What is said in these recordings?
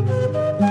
Música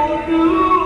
Well,